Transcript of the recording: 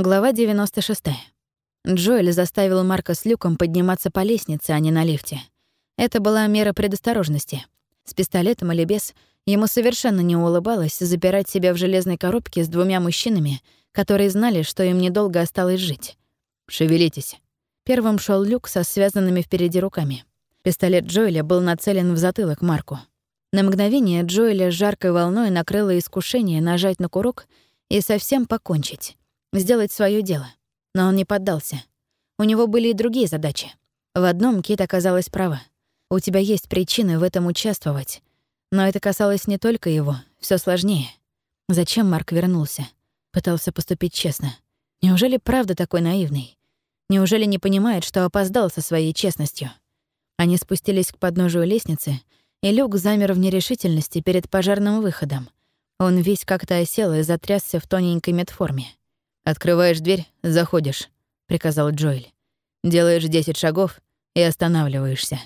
Глава 96. Джоэль заставил Марка с Люком подниматься по лестнице, а не на лифте. Это была мера предосторожности. С пистолетом или без, ему совершенно не улыбалось запирать себя в железной коробке с двумя мужчинами, которые знали, что им недолго осталось жить. «Шевелитесь». Первым шел Люк со связанными впереди руками. Пистолет Джоэля был нацелен в затылок Марку. На мгновение Джоэля жаркой волной накрыло искушение нажать на курок и совсем покончить сделать свое дело. Но он не поддался. У него были и другие задачи. В одном Кит оказалась права. У тебя есть причины в этом участвовать. Но это касалось не только его, все сложнее. Зачем Марк вернулся? Пытался поступить честно. Неужели правда такой наивный? Неужели не понимает, что опоздал со своей честностью? Они спустились к подножию лестницы, и Люк замер в нерешительности перед пожарным выходом. Он весь как-то осел и затрясся в тоненькой медформе. «Открываешь дверь, заходишь», — приказал Джоэль. «Делаешь десять шагов и останавливаешься».